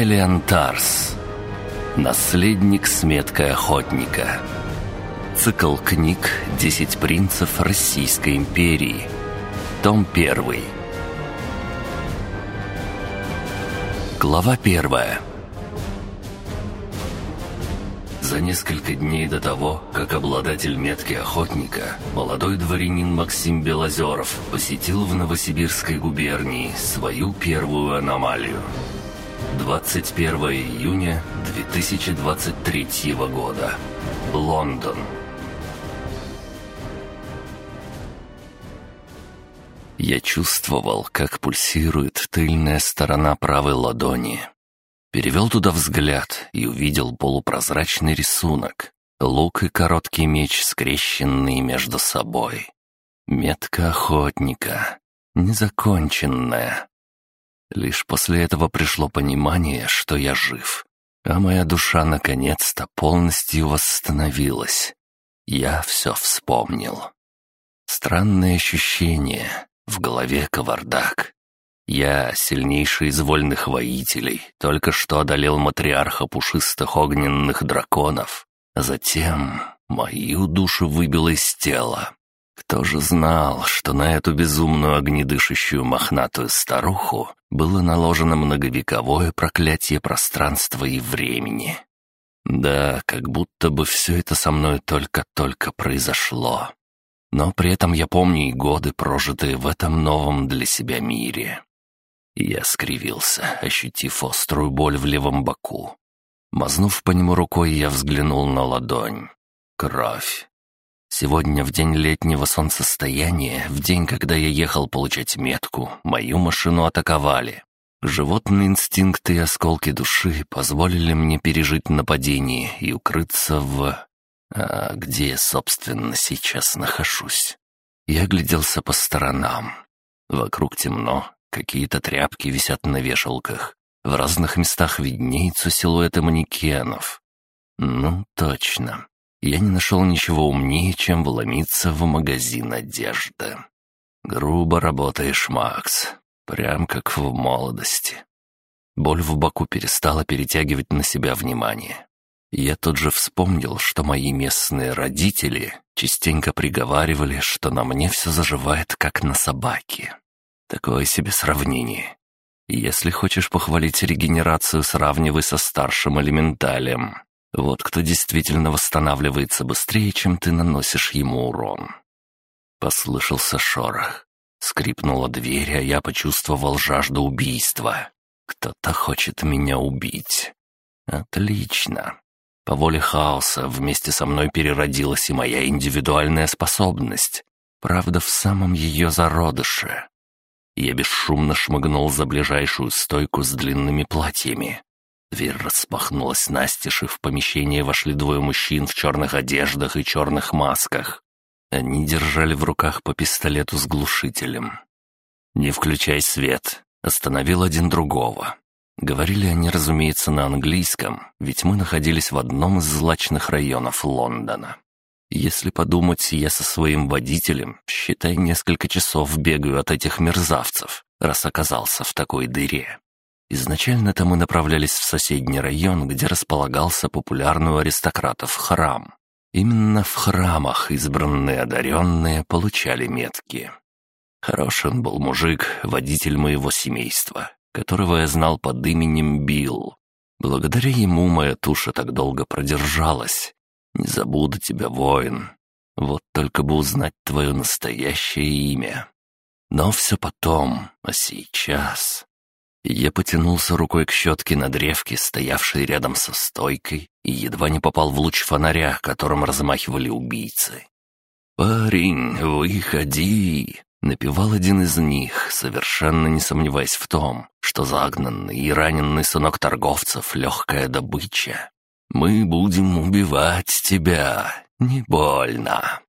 Элиантарс. Наследник с меткой охотника. Цикл книг «Десять принцев Российской империи». Том 1. Глава первая. За несколько дней до того, как обладатель метки охотника, молодой дворянин Максим Белозеров посетил в Новосибирской губернии свою первую аномалию. 21 июня 2023 года. Лондон. Я чувствовал, как пульсирует тыльная сторона правой ладони. Перевел туда взгляд и увидел полупрозрачный рисунок. Лук и короткий меч, скрещенные между собой. Метка охотника. Незаконченная. Лишь после этого пришло понимание, что я жив. А моя душа наконец-то полностью восстановилась. Я все вспомнил. Странное ощущение. В голове кавардак. Я, сильнейший из вольных воителей, только что одолел матриарха пушистых огненных драконов, затем мою душу выбило из тела. Кто же знал, что на эту безумную огнедышащую мохнатую старуху было наложено многовековое проклятие пространства и времени? Да, как будто бы все это со мной только-только произошло. Но при этом я помню и годы, прожитые в этом новом для себя мире. Я скривился, ощутив острую боль в левом боку. Мазнув по нему рукой, я взглянул на ладонь. Кровь. Сегодня, в день летнего солнцестояния, в день, когда я ехал получать метку, мою машину атаковали. Животные инстинкты и осколки души позволили мне пережить нападение и укрыться в... А где я, собственно, сейчас нахожусь? Я гляделся по сторонам. Вокруг темно, Какие-то тряпки висят на вешалках. В разных местах виднеются силуэты манекенов. Ну, точно. Я не нашел ничего умнее, чем вломиться в магазин одежды. Грубо работаешь, Макс. Прям как в молодости. Боль в боку перестала перетягивать на себя внимание. Я тут же вспомнил, что мои местные родители частенько приговаривали, что на мне все заживает, как на собаке. Такое себе сравнение. Если хочешь похвалить регенерацию, сравнивай со старшим элементалем. Вот кто действительно восстанавливается быстрее, чем ты наносишь ему урон. Послышался шорох. Скрипнула дверь, а я почувствовал жажду убийства. Кто-то хочет меня убить. Отлично. По воле хаоса вместе со мной переродилась и моя индивидуальная способность. Правда, в самом ее зародыше. Я бесшумно шмыгнул за ближайшую стойку с длинными платьями. Дверь распахнулась настежь, и в помещение вошли двое мужчин в черных одеждах и черных масках. Они держали в руках по пистолету с глушителем. «Не включай свет», — остановил один другого. Говорили они, разумеется, на английском, ведь мы находились в одном из злачных районов Лондона. Если подумать, я со своим водителем, считай, несколько часов бегаю от этих мерзавцев, раз оказался в такой дыре. Изначально-то мы направлялись в соседний район, где располагался популярный у аристократов храм. Именно в храмах избранные одаренные получали метки. Хороший он был мужик, водитель моего семейства, которого я знал под именем Билл. Благодаря ему моя туша так долго продержалась, не забуду тебя, воин. Вот только бы узнать твое настоящее имя. Но все потом, а сейчас...» Я потянулся рукой к щетке на древке, стоявшей рядом со стойкой, и едва не попал в луч фонаря, которым размахивали убийцы. «Парень, выходи!» — напевал один из них, совершенно не сомневаясь в том, что загнанный и раненый сынок торговцев — легкая добыча. Мы будем убивать тебя, не больно.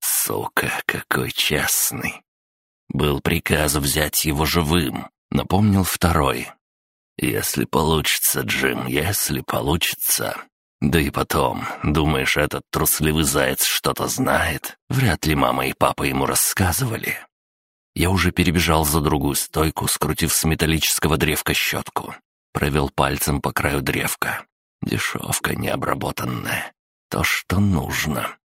Сука, какой честный. Был приказ взять его живым, напомнил второй. Если получится, Джим, если получится. Да и потом, думаешь, этот трусливый заяц что-то знает? Вряд ли мама и папа ему рассказывали. Я уже перебежал за другую стойку, скрутив с металлического древка щетку. провел пальцем по краю древка. Дешевка необработанная. То, что нужно.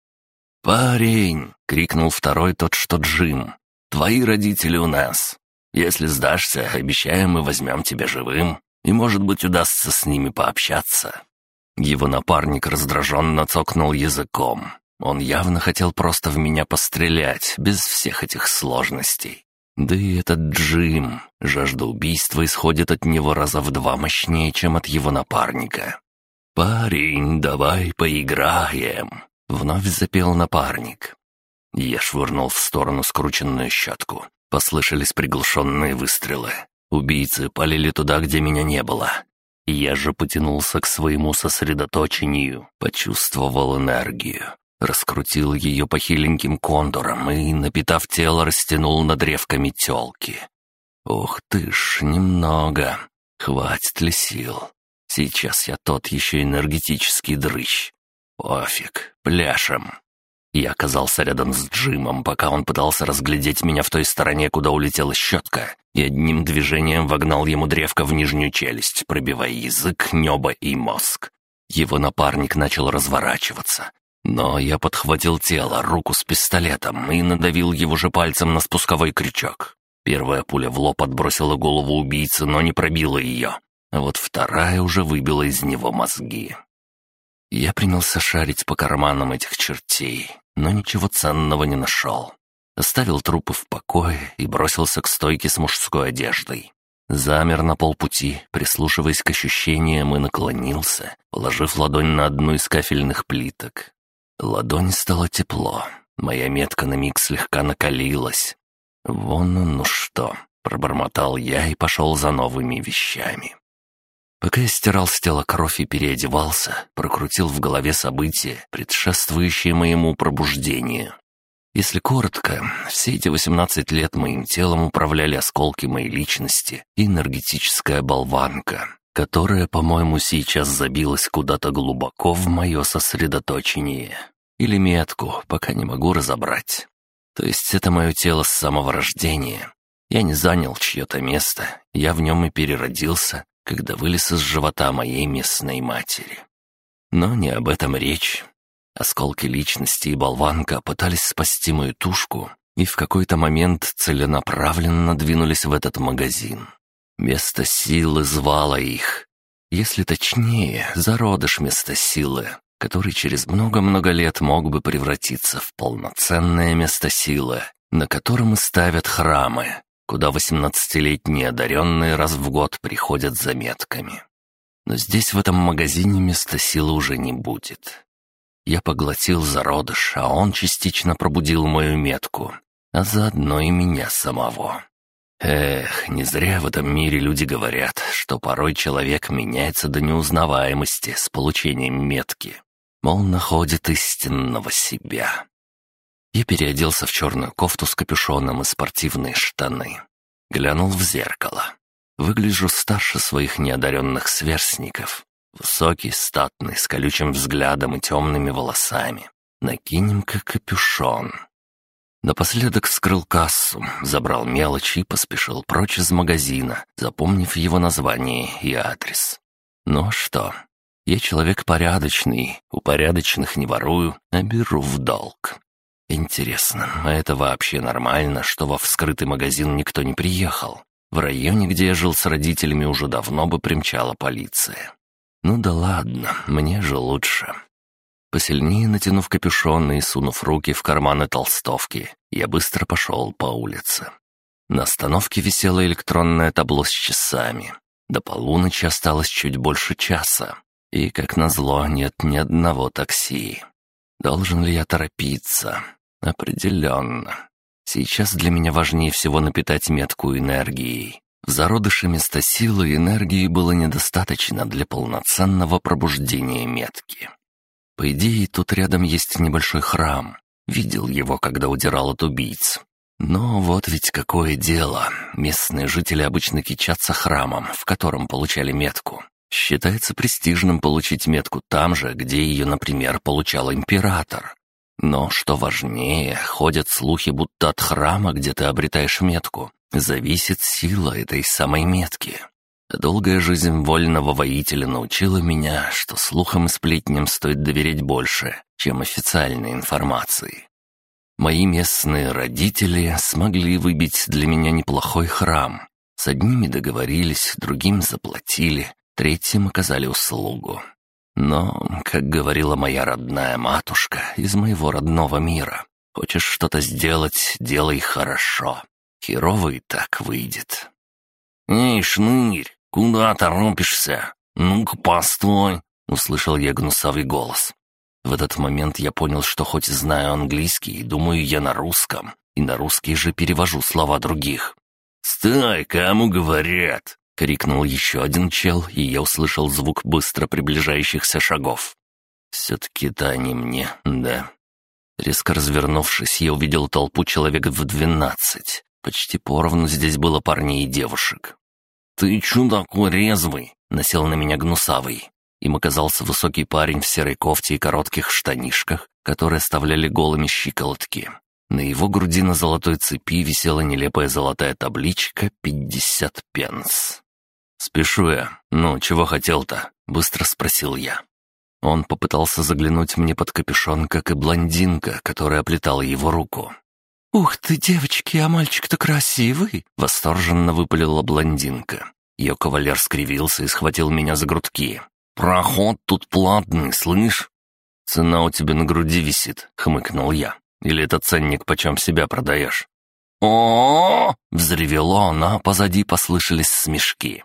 «Парень!» — крикнул второй тот, что Джим. «Твои родители у нас. Если сдашься, обещаем, мы возьмем тебя живым, и, может быть, удастся с ними пообщаться». Его напарник раздраженно цокнул языком. Он явно хотел просто в меня пострелять, без всех этих сложностей. Да и этот Джим, жажда убийства исходит от него раза в два мощнее, чем от его напарника. «Парень, давай поиграем!» — вновь запел напарник. Я швырнул в сторону скрученную щетку. Послышались приглушенные выстрелы. Убийцы полили туда, где меня не было. Я же потянулся к своему сосредоточению, почувствовал энергию. Раскрутил ее по хиленьким кондурам и, напитав тело, растянул над древками телки. Ух ты ж, немного. Хватит ли сил? Сейчас я тот еще энергетический дрыщ. Пофиг, пляшем. Я оказался рядом с Джимом, пока он пытался разглядеть меня в той стороне, куда улетела щетка, и одним движением вогнал ему древко в нижнюю челюсть, пробивая язык, небо и мозг. Его напарник начал разворачиваться, но я подхватил тело, руку с пистолетом и надавил его же пальцем на спусковой крючок. Первая пуля в лоб отбросила голову убийцы, но не пробила ее. А вот вторая уже выбила из него мозги. Я принялся шарить по карманам этих чертей, но ничего ценного не нашел. Оставил трупы в покое и бросился к стойке с мужской одеждой. Замер на полпути, прислушиваясь к ощущениям, и наклонился, положив ладонь на одну из кафельных плиток. Ладонь стало тепло. Моя метка на миг слегка накалилась. «Вон ну что!» — пробормотал я и пошел за новыми вещами. Пока я стирал с тела кровь и переодевался, прокрутил в голове события, предшествующие моему пробуждению. Если коротко, все эти 18 лет моим телом управляли осколки моей личности и энергетическая болванка, которая, по-моему, сейчас забилась куда-то глубоко в мое сосредоточение. Или метку, пока не могу разобрать. То есть это мое тело с самого рождения. Я не занял чье-то место, я в нем и переродился, когда вылез из живота моей местной матери. Но не об этом речь. Осколки личности и болванка пытались спасти мою тушку и в какой-то момент целенаправленно двинулись в этот магазин. Место силы звало их. Если точнее, зародыш места силы, который через много-много лет мог бы превратиться в полноценное место силы, на котором и ставят храмы, куда восемнадцатилетние одаренные раз в год приходят за метками. Но здесь, в этом магазине, места силы уже не будет. Я поглотил зародыш, а он частично пробудил мою метку, а заодно и меня самого. Эх, не зря в этом мире люди говорят, что порой человек меняется до неузнаваемости с получением метки. Мол, находит истинного себя. Я переоделся в черную кофту с капюшоном и спортивные штаны. Глянул в зеркало. Выгляжу старше своих неодаренных сверстников. Высокий, статный, с колючим взглядом и темными волосами. Накинем-ка капюшон. Напоследок вскрыл кассу, забрал мелочи и поспешил прочь из магазина, запомнив его название и адрес. Ну а что? Я человек порядочный, у порядочных не ворую, а беру в долг. Интересно, а это вообще нормально, что во вскрытый магазин никто не приехал? В районе, где я жил с родителями, уже давно бы примчала полиция. Ну да ладно, мне же лучше. Посильнее натянув капюшон и сунув руки в карманы толстовки, я быстро пошел по улице. На остановке висело электронное табло с часами. До полуночи осталось чуть больше часа. И, как назло, нет ни одного такси. Должен ли я торопиться? Определенно. Сейчас для меня важнее всего напитать метку энергией. В зародыше места силы энергии было недостаточно для полноценного пробуждения метки. По идее, тут рядом есть небольшой храм. Видел его, когда удирал от убийц. Но вот ведь какое дело. Местные жители обычно кичатся храмом, в котором получали метку. Считается престижным получить метку там же, где ее, например, получал император. Но, что важнее, ходят слухи, будто от храма, где ты обретаешь метку, зависит сила этой самой метки. Долгая жизнь вольного воителя научила меня, что слухам и сплетням стоит доверять больше, чем официальной информации. Мои местные родители смогли выбить для меня неплохой храм. С одними договорились, другим заплатили, третьим оказали услугу. Но, как говорила моя родная матушка из моего родного мира, хочешь что-то сделать, делай хорошо. Херово и так выйдет. «Эй, шнырь, куда торопишься? Ну-ка, постой!» — услышал я гнусавый голос. В этот момент я понял, что хоть знаю английский, думаю я на русском, и на русский же перевожу слова других. «Стой, кому говорят?» — крикнул еще один чел, и я услышал звук быстро приближающихся шагов. «Все-таки-то они мне, да». Резко развернувшись, я увидел толпу человек в двенадцать. Почти поровну здесь было парней и девушек. «Ты чё такой резвый?» — насел на меня гнусавый. Им оказался высокий парень в серой кофте и коротких штанишках, которые оставляли голыми щиколотки. На его груди на золотой цепи висела нелепая золотая табличка «50 пенс». «Спешу я. Ну, чего хотел-то?» — быстро спросил я. Он попытался заглянуть мне под капюшон, как и блондинка, которая оплетала его руку. «Ух ты, девочки, а мальчик-то красивый!» — восторженно выпалила блондинка. Ее кавалер скривился и схватил меня за грудки. «Проход тут платный, слышь?» «Цена у тебя на груди висит», — хмыкнул я. «Или это ценник, почем себя продаешь?» о, -о, -о взревела она, позади послышались смешки.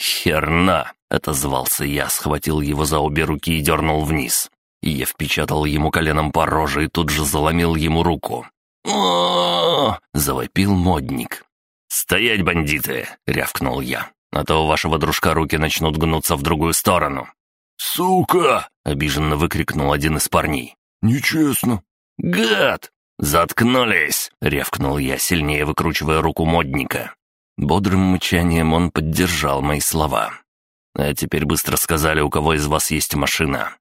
«Херна!» — отозвался я, схватил его за обе руки и дернул вниз. Я впечатал ему коленом по роже и тут же заломил ему руку. о, завопил модник. «Стоять, бандиты!» — рявкнул я. «А то у вашего дружка руки начнут гнуться в другую сторону». «Сука!» — обиженно выкрикнул один из парней. «Нечестно». «Гад! Заткнулись!» — рявкнул я, сильнее выкручивая руку модника. Бодрым мычанием он поддержал мои слова. «А теперь быстро сказали, у кого из вас есть машина».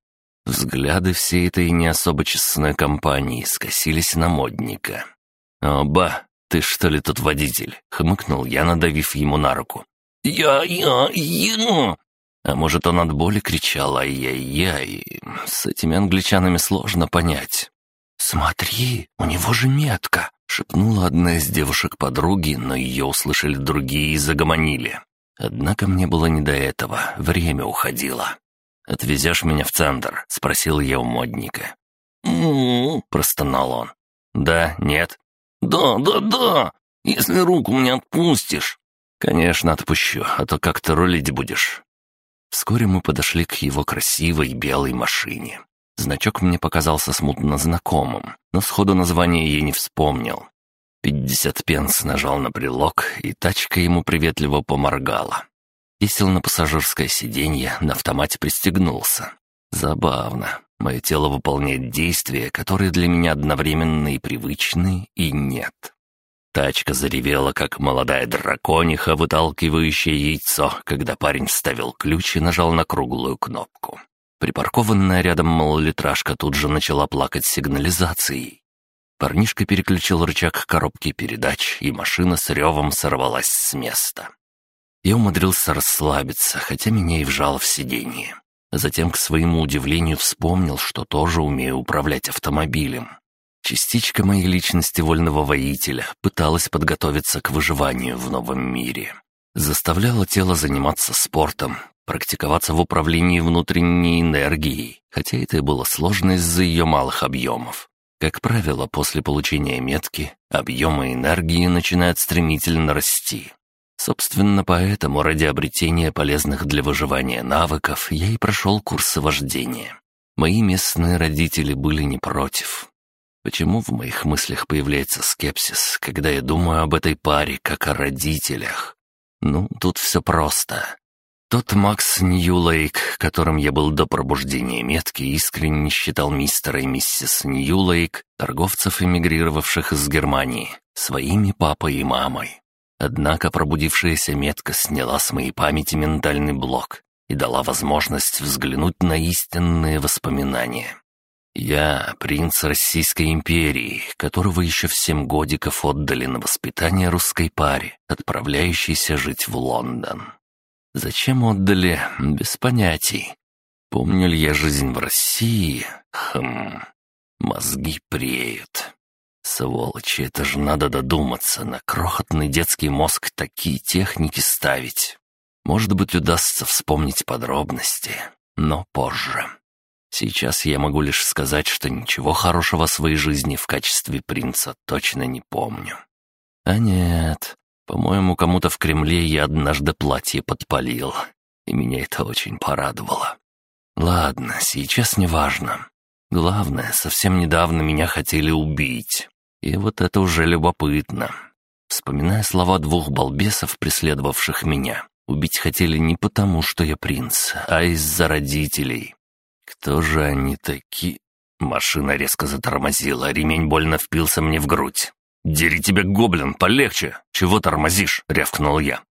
Взгляды всей этой не особо честной компании скосились на модника. «Оба, ты что ли тут водитель?» — хмыкнул я, надавив ему на руку. «Я, я, я...» А может, он от боли кричал «Ай-яй-яй». С этими англичанами сложно понять. «Смотри, у него же метка!» — шепнула одна из девушек подруги, но ее услышали другие и загомонили. Однако мне было не до этого, время уходило. «Отвезешь меня в центр?» — спросил я у модника. «Ну?» — простонал он. «Да, нет?» «Да, да, да! Если руку мне отпустишь!» «Конечно, отпущу, а то как ты рулить будешь?» Вскоре мы подошли к его красивой белой машине. Значок мне показался смутно знакомым, но сходу название я не вспомнил. Пятьдесят пенс нажал на брелок, и тачка ему приветливо поморгала. Я сел на пассажирское сиденье, на автомате пристегнулся. Забавно. Мое тело выполняет действия, которые для меня одновременно и привычны, и нет. Тачка заревела, как молодая дракониха, выталкивающая яйцо, когда парень вставил ключ и нажал на круглую кнопку. Припаркованная рядом малолитражка тут же начала плакать сигнализацией. Парнишка переключил рычаг коробки передач, и машина с ревом сорвалась с места. Я умудрился расслабиться, хотя меня и вжало в сиденье. Затем, к своему удивлению, вспомнил, что тоже умею управлять автомобилем. Частичка моей личности вольного воителя пыталась подготовиться к выживанию в новом мире. Заставляла тело заниматься спортом, практиковаться в управлении внутренней энергией, хотя это и было сложно из-за ее малых объемов. Как правило, после получения метки объемы энергии начинают стремительно расти. Собственно, поэтому ради обретения полезных для выживания навыков я и прошел курсы вождения. Мои местные родители были не против. Почему в моих мыслях появляется скепсис, когда я думаю об этой паре как о родителях? Ну, тут все просто. Тот Макс Ньюлейк, которым я был до пробуждения метки, искренне считал мистера и миссис Ньюлейк, торговцев, эмигрировавших из Германии, своими папой и мамой. Однако пробудившаяся метка сняла с моей памяти ментальный блок и дала возможность взглянуть на истинные воспоминания. Я принц Российской империи, которого еще в семь годиков отдали на воспитание русской паре, отправляющейся жить в Лондон. Зачем отдали? Без понятий. Помню ли я жизнь в России? Хм, мозги преют. Сволочи, это же надо додуматься, на крохотный детский мозг такие техники ставить. Может быть, удастся вспомнить подробности, но позже. Сейчас я могу лишь сказать, что ничего хорошего своей жизни в качестве принца точно не помню. А нет, по-моему, кому-то в Кремле я однажды платье подпалил, и меня это очень порадовало. Ладно, сейчас не важно. Главное, совсем недавно меня хотели убить. И вот это уже любопытно. Вспоминая слова двух балбесов, преследовавших меня, убить хотели не потому, что я принц, а из-за родителей. Кто же они такие? Машина резко затормозила, ремень больно впился мне в грудь. «Дери тебя, гоблин, полегче! Чего тормозишь?» — рявкнул я.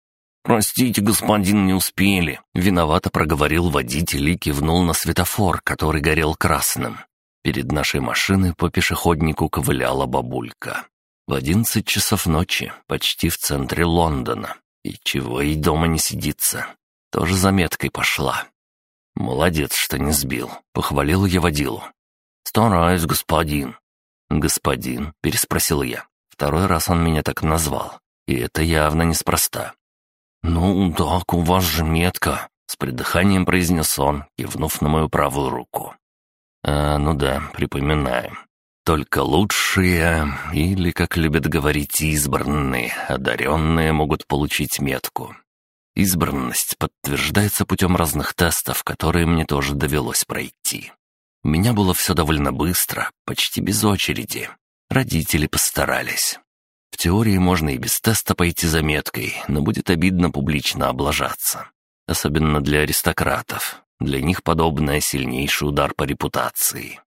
«Простите, господин, не успели!» Виновато проговорил водитель и кивнул на светофор, который горел красным. Перед нашей машиной по пешеходнику ковыляла бабулька. В одиннадцать часов ночи, почти в центре Лондона. И чего ей дома не сидится. Тоже заметкой пошла. «Молодец, что не сбил», — похвалил я водилу. «Стараюсь, господин». «Господин?» — переспросил я. Второй раз он меня так назвал. И это явно неспроста. «Ну, так, у вас же метка», — с придыханием произнес он, кивнув на мою правую руку. «А, ну да, припоминаю. Только лучшие, или, как любят говорить избранные, одаренные могут получить метку. Избранность подтверждается путем разных тестов, которые мне тоже довелось пройти. У меня было все довольно быстро, почти без очереди. Родители постарались. В теории можно и без теста пойти за меткой, но будет обидно публично облажаться. Особенно для аристократов. Для них подобное сильнейший удар по репутации.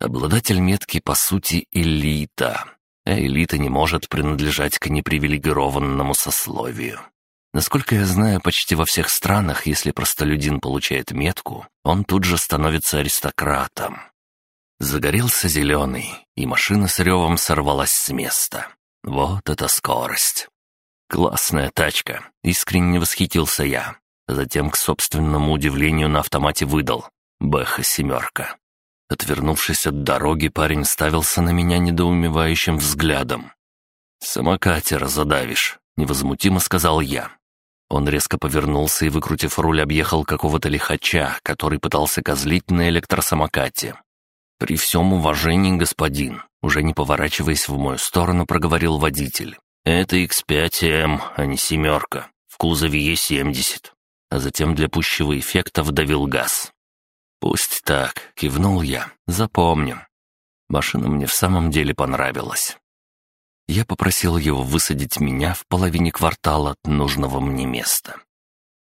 Обладатель метки, по сути, элита. А элита не может принадлежать к непривилегированному сословию. Насколько я знаю, почти во всех странах, если простолюдин получает метку, он тут же становится аристократом. Загорелся зеленый, и машина с ревом сорвалась с места. Вот это скорость! Классная тачка, искренне восхитился я. Затем, к собственному удивлению, на автомате выдал. Бэха семерка. Отвернувшись от дороги, парень ставился на меня недоумевающим взглядом. «Самокатера задавишь», — невозмутимо сказал я. Он резко повернулся и, выкрутив руль, объехал какого-то лихача, который пытался козлить на электросамокате. «При всем уважении, господин», уже не поворачиваясь в мою сторону, проговорил водитель. «Это X5M, а не семерка. В кузове Е70». А затем для пущего эффекта вдавил газ. «Пусть так», — кивнул я. «Запомним». Машина мне в самом деле понравилась. Я попросил его высадить меня в половине квартала от нужного мне места.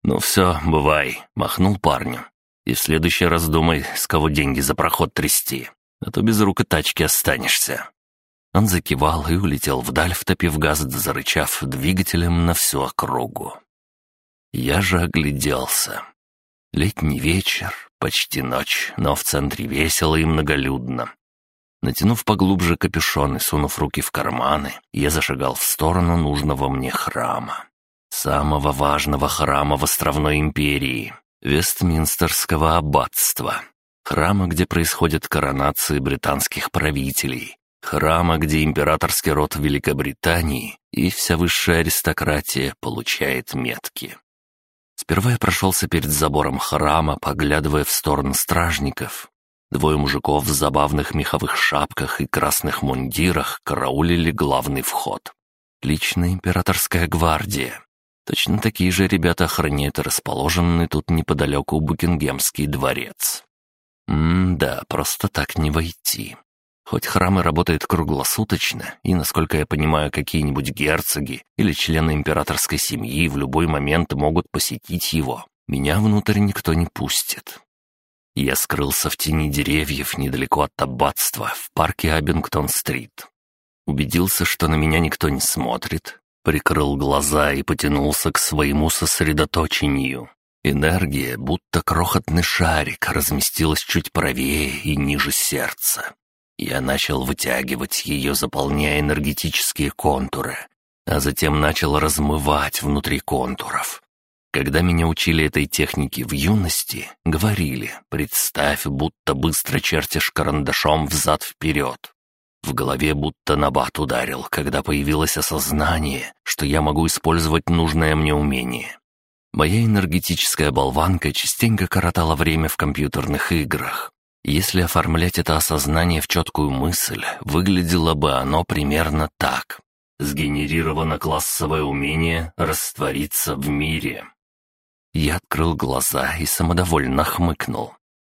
«Ну все, бывай», — махнул парню. «И в следующий раз думай, с кого деньги за проход трясти, а то без рук и тачки останешься». Он закивал и улетел вдаль, втопив газ, зарычав двигателем на всю округу. Я же огляделся. Летний вечер, почти ночь, но в центре весело и многолюдно. Натянув поглубже капюшон и сунув руки в карманы, я зашагал в сторону нужного мне храма. Самого важного храма в островной империи — Вестминстерского аббатства. Храма, где происходят коронации британских правителей. Храма, где императорский род Великобритании и вся высшая аристократия получает метки. Сперва я прошелся перед забором храма, поглядывая в сторону стражников, Двое мужиков в забавных меховых шапках и красных мундирах караулили главный вход. Личная императорская гвардия. Точно такие же ребята охраняют расположенный тут неподалеку Букингемский дворец. М-да, просто так не войти. Хоть храм и работает круглосуточно, и, насколько я понимаю, какие-нибудь герцоги или члены императорской семьи в любой момент могут посетить его, меня внутрь никто не пустит. Я скрылся в тени деревьев недалеко от аббатства, в парке Абингтон-стрит. Убедился, что на меня никто не смотрит, прикрыл глаза и потянулся к своему сосредоточению. Энергия, будто крохотный шарик, разместилась чуть правее и ниже сердца. Я начал вытягивать ее, заполняя энергетические контуры, а затем начал размывать внутри контуров. Когда меня учили этой технике в юности, говорили, представь, будто быстро чертишь карандашом взад-вперед. В голове будто набат ударил, когда появилось осознание, что я могу использовать нужное мне умение. Моя энергетическая болванка частенько коротала время в компьютерных играх. Если оформлять это осознание в четкую мысль, выглядело бы оно примерно так. Сгенерировано классовое умение раствориться в мире. Я открыл глаза и самодовольно хмыкнул.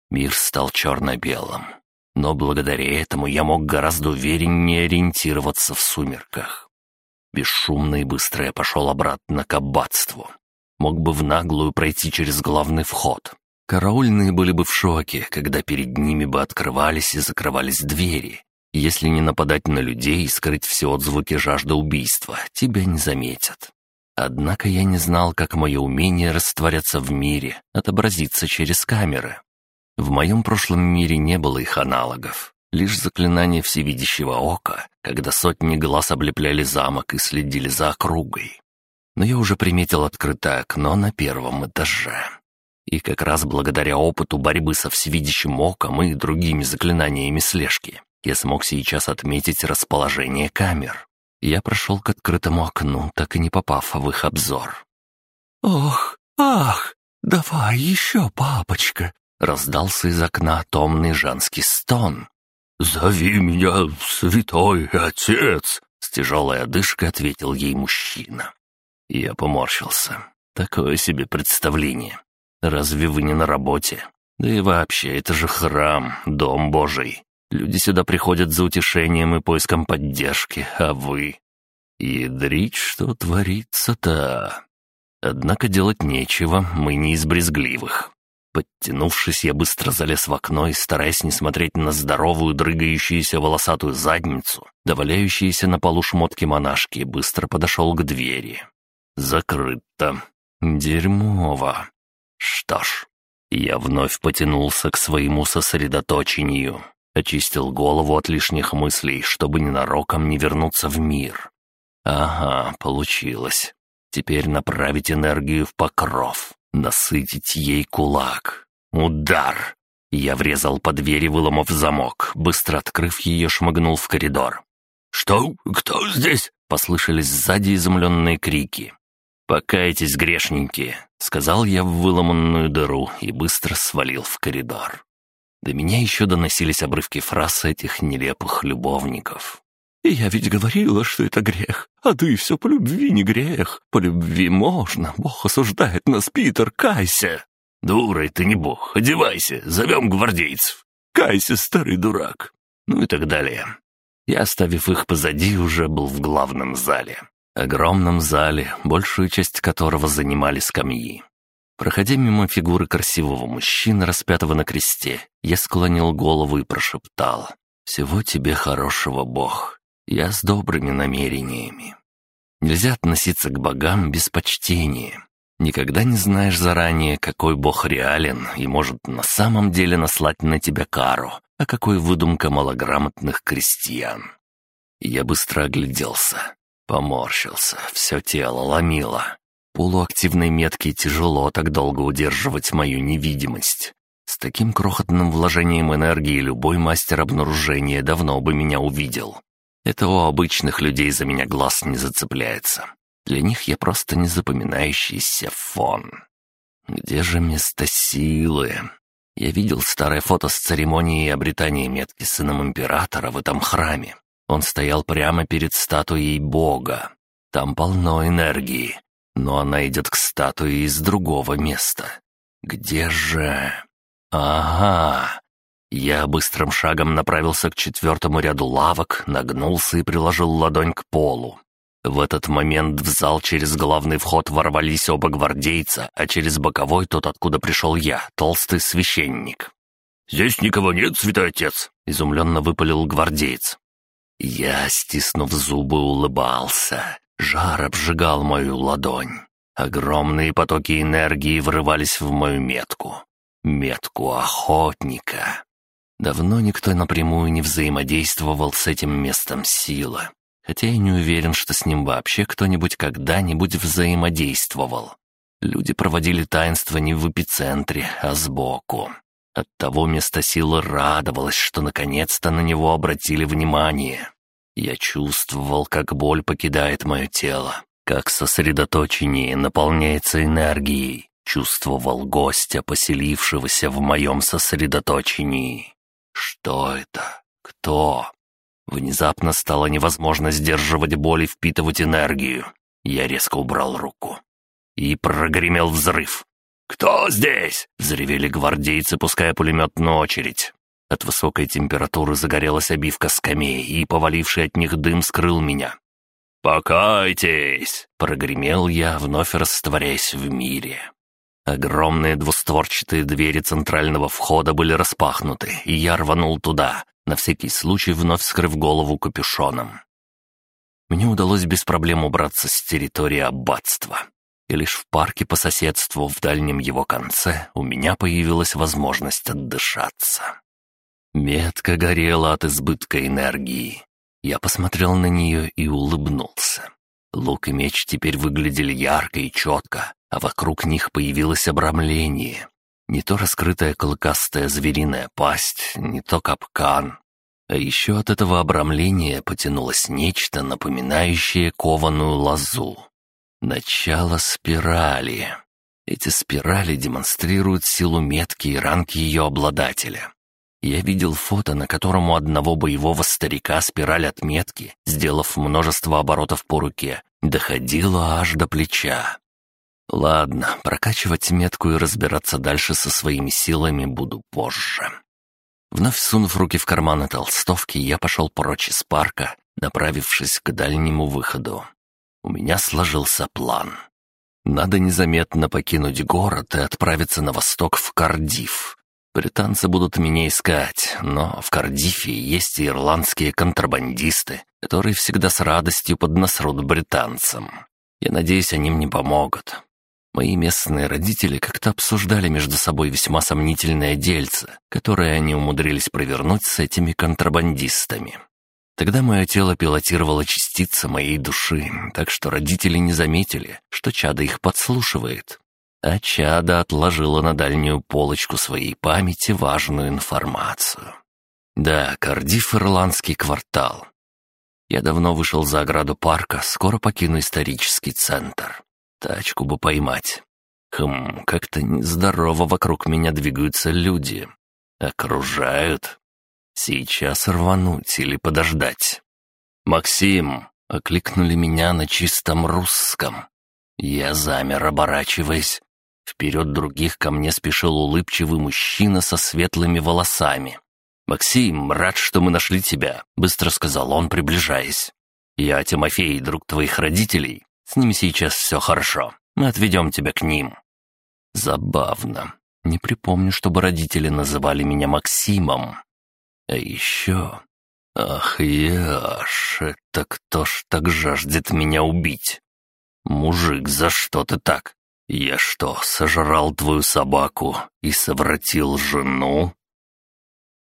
Мир стал черно-белым. Но благодаря этому я мог гораздо увереннее ориентироваться в сумерках. Бесшумно и быстро я пошел обратно к аббатству. Мог бы в наглую пройти через главный вход. Караульные были бы в шоке, когда перед ними бы открывались и закрывались двери. Если не нападать на людей и скрыть все отзвуки жажды убийства, тебя не заметят. Однако я не знал, как мое умение растворяться в мире отобразится через камеры. В моем прошлом мире не было их аналогов. Лишь заклинание всевидящего ока, когда сотни глаз облепляли замок и следили за округой. Но я уже приметил открытое окно на первом этаже. И как раз благодаря опыту борьбы со всевидящим оком и другими заклинаниями слежки, я смог сейчас отметить расположение камер. Я прошел к открытому окну, так и не попав в их обзор. «Ох, ах, давай еще, папочка!» Раздался из окна томный женский стон. «Зови меня, святой отец!» С тяжелой одышкой ответил ей мужчина. Я поморщился. Такое себе представление. Разве вы не на работе? Да и вообще, это же храм, дом Божий. Люди сюда приходят за утешением и поиском поддержки, а вы... Ядрить, что творится-то? Однако делать нечего, мы не из брезгливых. Подтянувшись, я быстро залез в окно и, стараясь не смотреть на здоровую, дрыгающуюся волосатую задницу, доваляющиеся на полу шмотки монашки, быстро подошел к двери. Закрыто. Дерьмово. Что ж, я вновь потянулся к своему сосредоточению, очистил голову от лишних мыслей, чтобы ненароком не вернуться в мир. Ага, получилось. Теперь направить энергию в покров. Насытить ей кулак. Удар! Я врезал по двери, выломав замок, быстро открыв ее, шмыгнул в коридор. «Что? Кто здесь?» — послышались сзади изумленные крики. «Покайтесь, грешненькие», — сказал я в выломанную дыру и быстро свалил в коридор. До меня еще доносились обрывки фраз этих нелепых любовников. «Я ведь говорила, что это грех, а ты все по любви не грех. По любви можно, Бог осуждает нас, Питер, кайся!» «Дурой ты не бог, одевайся, зовем гвардейцев!» «Кайся, старый дурак!» Ну и так далее. Я, оставив их позади, уже был в главном зале. Огромном зале, большую часть которого занимали скамьи. Проходя мимо фигуры красивого мужчины, распятого на кресте, я склонил голову и прошептал «Всего тебе хорошего, Бог. Я с добрыми намерениями». Нельзя относиться к богам без почтения. Никогда не знаешь заранее, какой бог реален и может на самом деле наслать на тебя кару, а какой выдумка малограмотных крестьян. Я быстро огляделся, поморщился, все тело ломило. Полуактивной метке тяжело так долго удерживать мою невидимость. С таким крохотным вложением энергии любой мастер обнаружения давно бы меня увидел. Это у обычных людей за меня глаз не зацепляется. Для них я просто незапоминающийся фон. Где же место силы? Я видел старое фото с церемонии обретания метки сыном императора в этом храме. Он стоял прямо перед статуей бога. Там полно энергии, но она идет к статуе из другого места. Где же... Ага, я быстрым шагом направился к четвертому ряду лавок, нагнулся и приложил ладонь к полу. В этот момент в зал через главный вход ворвались оба гвардейца, а через боковой тот, откуда пришел я, толстый священник. «Здесь никого нет, святой отец?» — изумленно выпалил гвардеец. Я, стиснув зубы, улыбался. Жар обжигал мою ладонь. Огромные потоки энергии врывались в мою метку. Метку охотника. Давно никто напрямую не взаимодействовал с этим местом силы. Хотя я не уверен, что с ним вообще кто-нибудь когда-нибудь взаимодействовал. Люди проводили таинство не в эпицентре, а сбоку. Оттого место силы радовалось, что наконец-то на него обратили внимание. Я чувствовал, как боль покидает мое тело, как сосредоточение наполняется энергией. Чувствовал гостя, поселившегося в моем сосредоточении. Что это? Кто? Внезапно стало невозможно сдерживать боль и впитывать энергию. Я резко убрал руку. И прогремел взрыв. «Кто здесь?» — взревели гвардейцы, пуская пулеметную очередь. От высокой температуры загорелась обивка скамей, и поваливший от них дым скрыл меня. «Покайтесь!» — прогремел я, вновь растворяясь в мире. Огромные двустворчатые двери центрального входа были распахнуты, и я рванул туда, на всякий случай вновь скрыв голову капюшоном. Мне удалось без проблем убраться с территории аббатства и лишь в парке по соседству в дальнем его конце у меня появилась возможность отдышаться. Метка горела от избытка энергии. Я посмотрел на нее и улыбнулся. Лук и меч теперь выглядели ярко и четко, а вокруг них появилось обрамление. Не то раскрытая клыкастая звериная пасть, не то капкан. А еще от этого обрамления потянулось нечто, напоминающее кованую лозу. Начало спирали. Эти спирали демонстрируют силу метки и ранг ее обладателя. Я видел фото, на котором у одного боевого старика спираль отметки, сделав множество оборотов по руке, доходила аж до плеча. Ладно, прокачивать метку и разбираться дальше со своими силами буду позже. Вновь сунув руки в карманы толстовки, я пошел прочь из парка, направившись к дальнему выходу у меня сложился план. Надо незаметно покинуть город и отправиться на восток в Кардиф. Британцы будут меня искать, но в Кардифе есть ирландские контрабандисты, которые всегда с радостью поднасрут британцам. Я надеюсь, они мне помогут. Мои местные родители как-то обсуждали между собой весьма сомнительное дельце, которое они умудрились провернуть с этими контрабандистами. Тогда мое тело пилотировало частица моей души, так что родители не заметили, что чадо их подслушивает. А чадо отложило на дальнюю полочку своей памяти важную информацию. Да, Кардиф — ирландский квартал. Я давно вышел за ограду парка, скоро покину исторический центр. Тачку бы поймать. Хм, как-то нездорово вокруг меня двигаются люди. Окружают. Сейчас рвануть или подождать? «Максим!» — окликнули меня на чистом русском. Я замер, оборачиваясь. Вперед других ко мне спешил улыбчивый мужчина со светлыми волосами. «Максим, рад, что мы нашли тебя», — быстро сказал он, приближаясь. «Я Тимофей, друг твоих родителей. С ними сейчас все хорошо. Мы отведем тебя к ним». Забавно. Не припомню, чтобы родители называли меня Максимом. А еще... Ах, Яш, это кто ж так жаждет меня убить? Мужик, за что ты так? Я что, сожрал твою собаку и совратил жену?